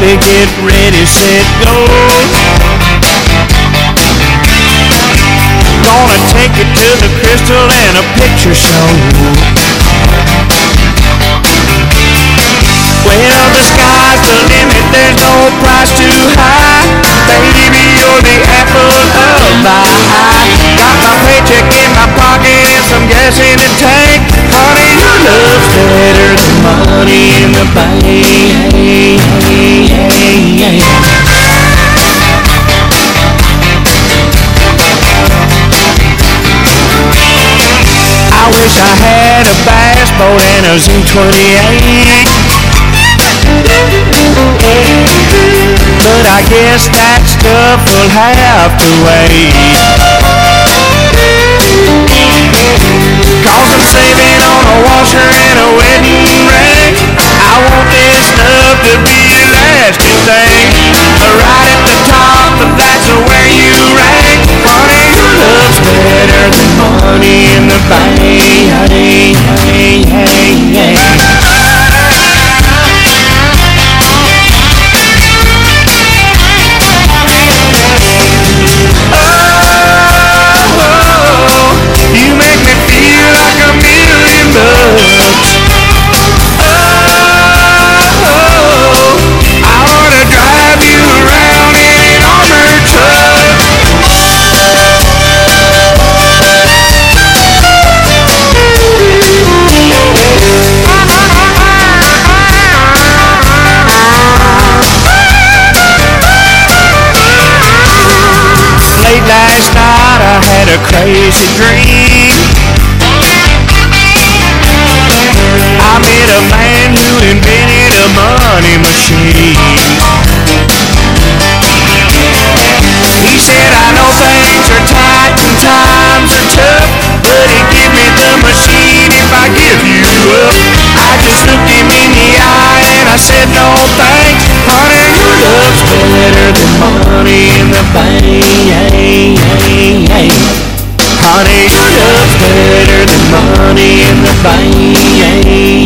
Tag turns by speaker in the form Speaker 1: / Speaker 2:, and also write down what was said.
Speaker 1: baby, get ready, set, go. Gonna take you to the crystal and a picture show. Boat and a Z28. But I guess that stuff will have to wait. A crazy dream. I met a man who invented a money machine. He said, I know things are tight and times are tough, but he give me the machine if I give you up. I just looked him in the eye and I said, no thanks, honey, your love's better than money in the bank. Bye.